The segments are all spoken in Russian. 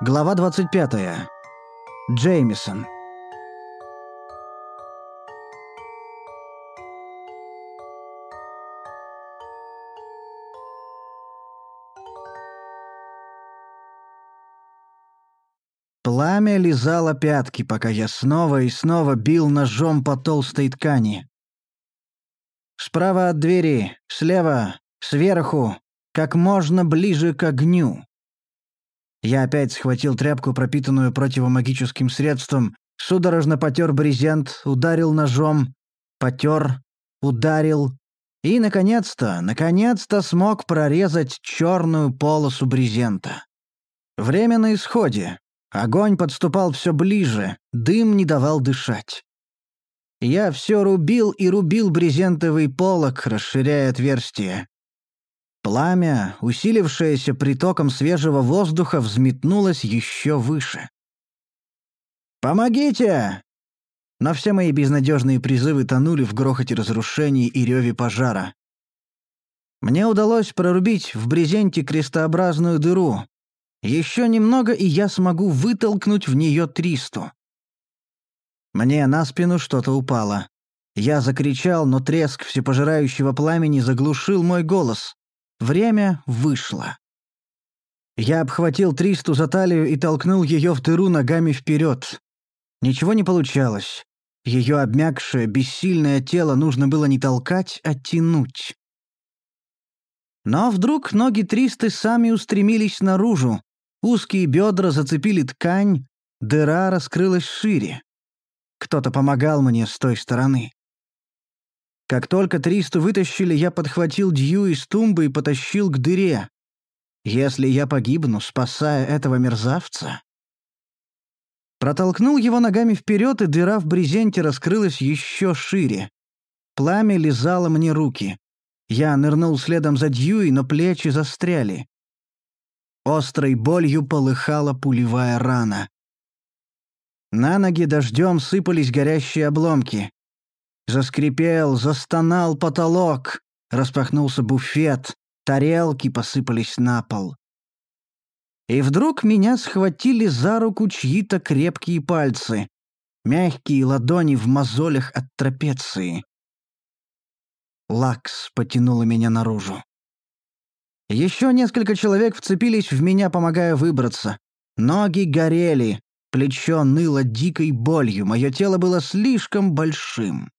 Глава 25. Джеймисон. Пламя лизало пятки, пока я снова и снова бил ножом по толстой ткани. Справа от двери, слева, сверху, как можно ближе к огню. Я опять схватил тряпку, пропитанную противомагическим средством, судорожно потер брезент, ударил ножом, потер, ударил и, наконец-то, наконец-то смог прорезать черную полосу брезента. Время на исходе. Огонь подступал все ближе, дым не давал дышать. Я все рубил и рубил брезентовый полог, расширяя отверстие. Пламя, усилившееся притоком свежего воздуха, взметнулось еще выше. «Помогите!» Но все мои безнадежные призывы тонули в грохоте разрушений и реве пожара. Мне удалось прорубить в брезенте крестообразную дыру. Еще немного, и я смогу вытолкнуть в нее тристу. Мне на спину что-то упало. Я закричал, но треск всепожирающего пламени заглушил мой голос. Время вышло. Я обхватил Тристу за талию и толкнул ее в дыру ногами вперед. Ничего не получалось. Ее обмякшее, бессильное тело нужно было не толкать, а тянуть. Но вдруг ноги Тристы сами устремились наружу. Узкие бедра зацепили ткань, дыра раскрылась шире. Кто-то помогал мне с той стороны. Как только Тристу вытащили, я подхватил Дью из тумбы и потащил к дыре. Если я погибну, спасая этого мерзавца... Протолкнул его ногами вперед, и дыра в брезенте раскрылась еще шире. Пламя лизало мне руки. Я нырнул следом за Дьюи, но плечи застряли. Острой болью полыхала пулевая рана. На ноги дождем сыпались горящие обломки. Заскрипел, застонал потолок, распахнулся буфет, тарелки посыпались на пол. И вдруг меня схватили за руку чьи-то крепкие пальцы, мягкие ладони в мозолях от трапеции. Лакс потянула меня наружу. Еще несколько человек вцепились в меня, помогая выбраться. Ноги горели, плечо ныло дикой болью, мое тело было слишком большим.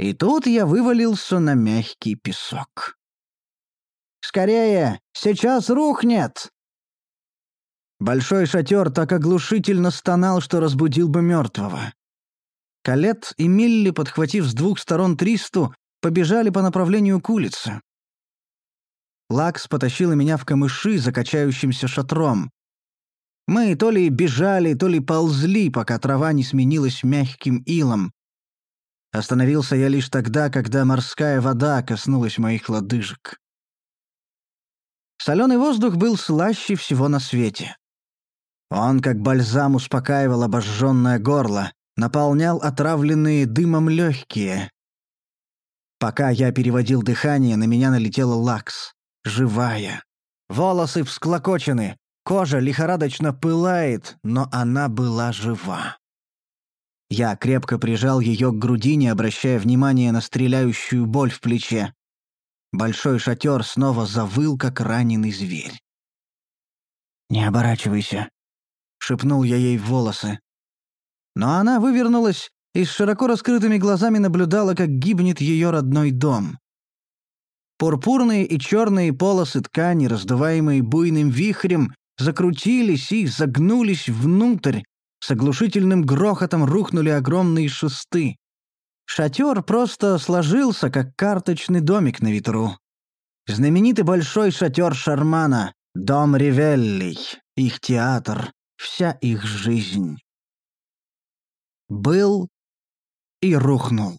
И тут я вывалился на мягкий песок. «Скорее! Сейчас рухнет!» Большой шатер так оглушительно стонал, что разбудил бы мертвого. Калет и Милли, подхватив с двух сторон Тристу, побежали по направлению к улице. Лакс потащила меня в камыши за качающимся шатром. Мы то ли бежали, то ли ползли, пока трава не сменилась мягким илом. Остановился я лишь тогда, когда морская вода коснулась моих лодыжек. Соленый воздух был слаще всего на свете. Он, как бальзам, успокаивал обожженное горло, наполнял отравленные дымом легкие. Пока я переводил дыхание, на меня налетела лакс. Живая. Волосы всклокочены, кожа лихорадочно пылает, но она была жива. Я крепко прижал ее к груди, не обращая внимания на стреляющую боль в плече. Большой шатер снова завыл, как раненый зверь. «Не оборачивайся», — шепнул я ей в волосы. Но она вывернулась и с широко раскрытыми глазами наблюдала, как гибнет ее родной дом. Пурпурные и черные полосы ткани, раздуваемые буйным вихрем, закрутились и загнулись внутрь, с оглушительным грохотом рухнули огромные шесты. Шатер просто сложился, как карточный домик на ветру. Знаменитый большой шатер Шармана, дом Ривеллей, их театр, вся их жизнь. Был и рухнул.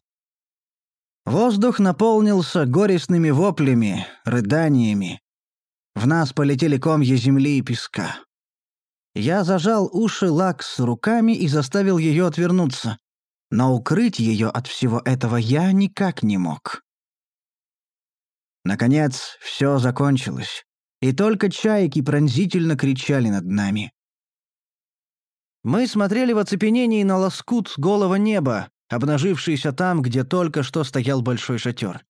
Воздух наполнился горестными воплями, рыданиями. В нас полетели комья земли и песка. Я зажал уши Лакс руками и заставил ее отвернуться. Но укрыть ее от всего этого я никак не мог. Наконец, все закончилось. И только чайки пронзительно кричали над нами. Мы смотрели в оцепенении на лоскут голого неба, обнажившийся там, где только что стоял большой шатер.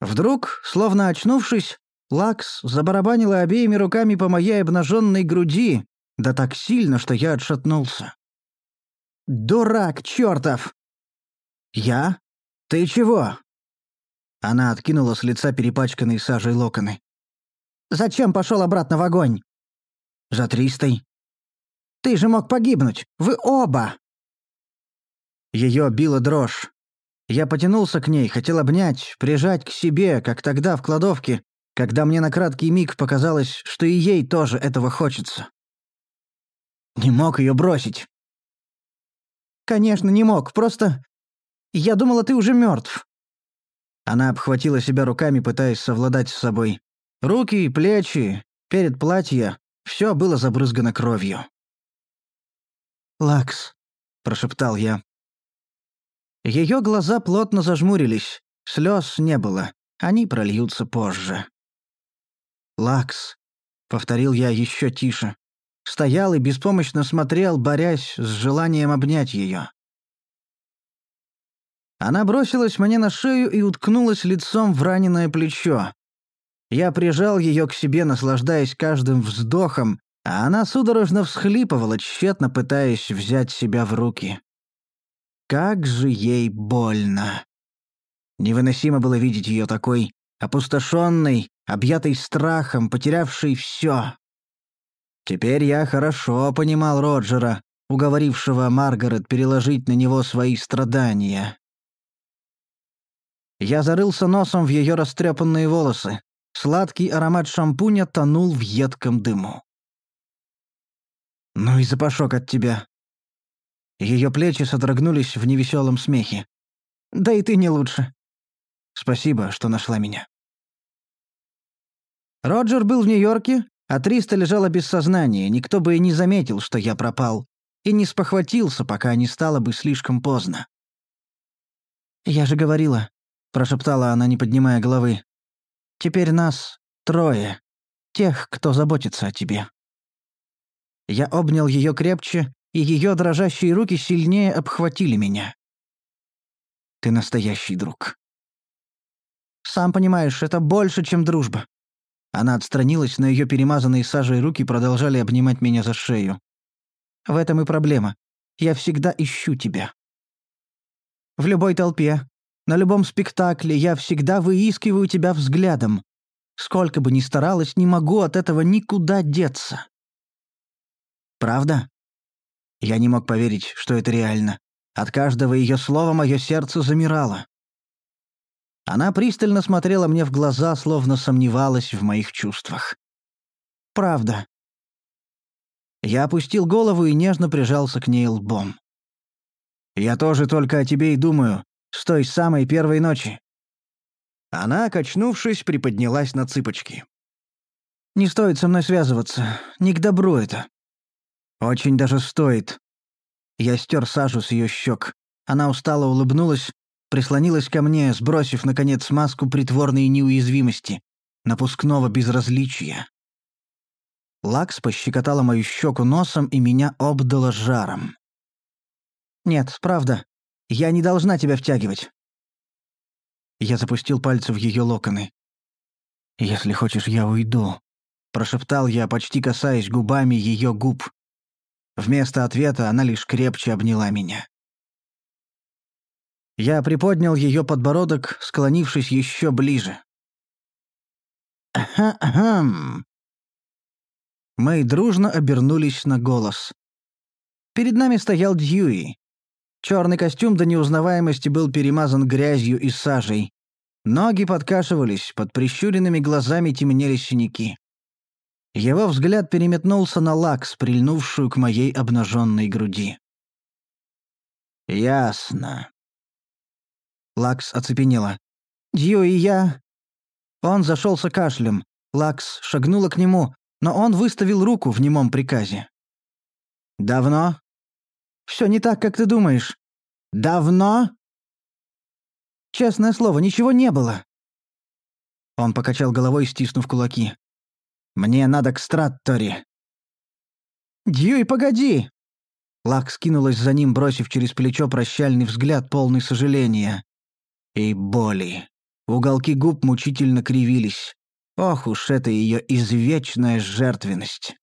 Вдруг, словно очнувшись, Лакс забарабанила обеими руками по моей обнаженной груди, да так сильно, что я отшатнулся. «Дурак чертов!» «Я? Ты чего?» Она откинула с лица перепачканные сажей локоны. «Зачем пошел обратно в огонь?» «За тристой». «Ты же мог погибнуть! Вы оба!» Ее била дрожь. Я потянулся к ней, хотел обнять, прижать к себе, как тогда в кладовке, когда мне на краткий миг показалось, что и ей тоже этого хочется. Не мог ее бросить. «Конечно, не мог, просто... Я думала, ты уже мертв. Она обхватила себя руками, пытаясь совладать с собой. Руки, плечи, перед платье — все было забрызгано кровью. «Лакс», — прошептал я. Ее глаза плотно зажмурились, слез не было, они прольются позже. «Лакс», — повторил я еще тише. Стоял и беспомощно смотрел, борясь с желанием обнять ее. Она бросилась мне на шею и уткнулась лицом в раненое плечо. Я прижал ее к себе, наслаждаясь каждым вздохом, а она судорожно всхлипывала, тщетно пытаясь взять себя в руки. Как же ей больно. Невыносимо было видеть ее такой, опустошенной, объятой страхом, потерявшей все. Теперь я хорошо понимал Роджера, уговорившего Маргарет переложить на него свои страдания. Я зарылся носом в ее растрепанные волосы. Сладкий аромат шампуня тонул в едком дыму. «Ну и запашок от тебя». Ее плечи содрогнулись в невеселом смехе. «Да и ты не лучше. Спасибо, что нашла меня». Роджер был в Нью-Йорке, а Триста лежала без сознания, никто бы и не заметил, что я пропал, и не спохватился, пока не стало бы слишком поздно. «Я же говорила, — прошептала она, не поднимая головы. «Теперь нас трое. Тех, кто заботится о тебе». Я обнял ее крепче, и ее дрожащие руки сильнее обхватили меня. «Ты настоящий друг». «Сам понимаешь, это больше, чем дружба». Она отстранилась, но ее перемазанные сажей руки продолжали обнимать меня за шею. «В этом и проблема. Я всегда ищу тебя. В любой толпе, на любом спектакле я всегда выискиваю тебя взглядом. Сколько бы ни старалась, не могу от этого никуда деться. Правда? Я не мог поверить, что это реально. От каждого ее слова мое сердце замирало. Она пристально смотрела мне в глаза, словно сомневалась в моих чувствах. «Правда». Я опустил голову и нежно прижался к ней лбом. «Я тоже только о тебе и думаю. С той самой первой ночи». Она, качнувшись, приподнялась на цыпочки. «Не стоит со мной связываться. Не к добру это». «Очень даже стоит». Я стер сажу с ее щек. Она устало улыбнулась, прислонилась ко мне, сбросив, наконец, маску притворной неуязвимости, напускного безразличия. Лакс пощекотала мою щеку носом и меня обдала жаром. «Нет, правда. Я не должна тебя втягивать». Я запустил пальцы в ее локоны. «Если хочешь, я уйду», — прошептал я, почти касаясь губами ее губ. Вместо ответа она лишь крепче обняла меня. Я приподнял ее подбородок, склонившись еще ближе. «Ахам!» Мы дружно обернулись на голос. Перед нами стоял Дьюи. Черный костюм до неузнаваемости был перемазан грязью и сажей. Ноги подкашивались, под прищуренными глазами темнели синяки. Его взгляд переметнулся на лакс, прильнувшую к моей обнаженной груди. «Ясно». Лакс оцепенела. «Дью и я...» Он зашелся кашлем. Лакс шагнула к нему, но он выставил руку в немом приказе. «Давно?» Все не так, как ты думаешь. Давно?» «Честное слово, ничего не было». Он покачал головой, стиснув кулаки. «Мне надо к Страттори». «Дьюи, погоди!» Лак скинулась за ним, бросив через плечо прощальный взгляд, полный сожаления. И боли. Уголки губ мучительно кривились. Ох уж это ее извечная жертвенность.